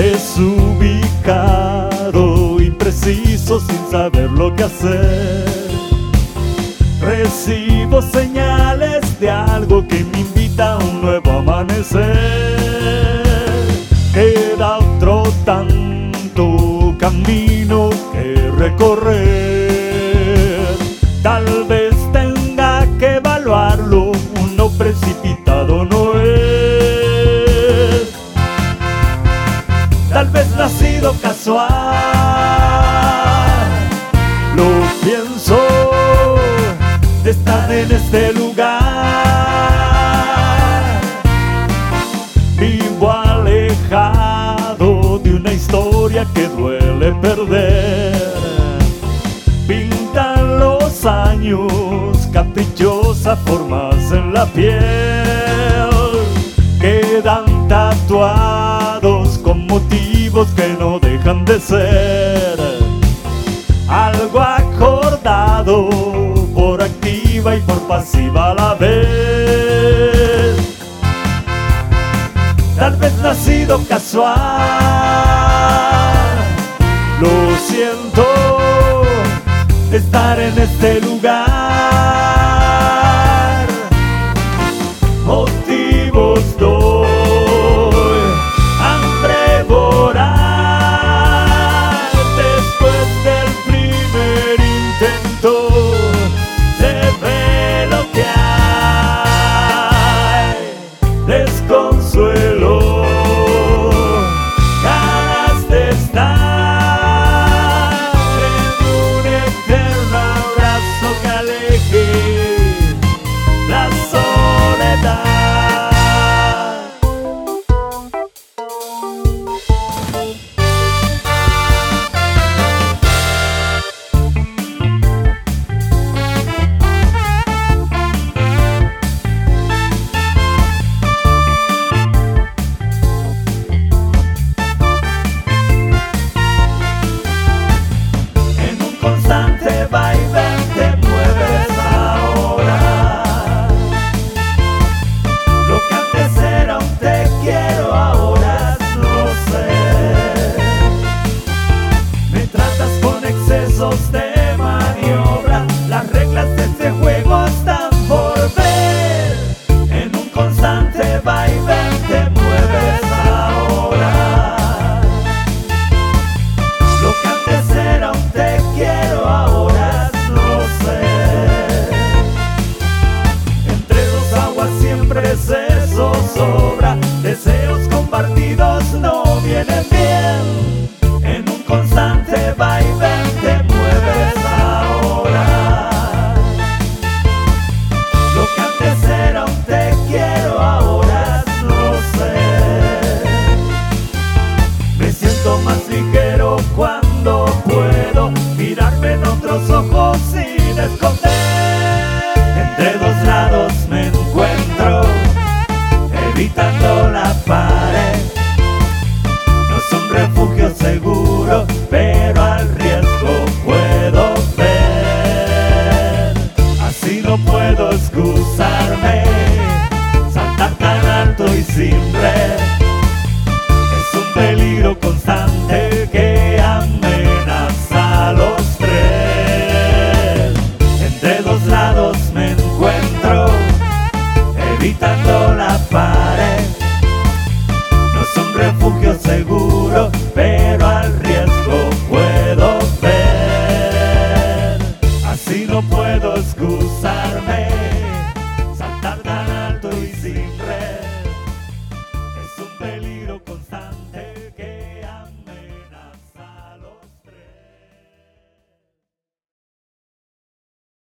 desubicado, impreciso sin saber lo que hacer. Recibo señales de algo que me invita a un nuevo amanecer. Queda otro tanto camino que recorrer. Tal vez tenga que evaluarlo, uno precipitado no casual, lo pienso de estar en este lugar. Vivo alejado de una historia que duele perder. Pintan los años caprichosas formas en la piel. Quedan tatuados que no dejan de ser. Algo acordado por activa y por pasiva a la vez. Tal vez nacido casual. Lo siento estar en este lugar. sobra, deseos compartidos no vienen bien. En un constante vaivén te mueves ahora. Lo que antes era un te quiero ahora no sé. Me siento más ligero cuando puedo mirarme en otros ojos sin esconder. puedo excusarme, saltar tan alto y simple es un peligro constante que amenaza a los tres. Entre dos lados me encuentro, evitando la pared. No es un refugio seguro, pero al riesgo puedo ver. Así no puedo escurrir saltar tan alto y sin red es un peligro constante.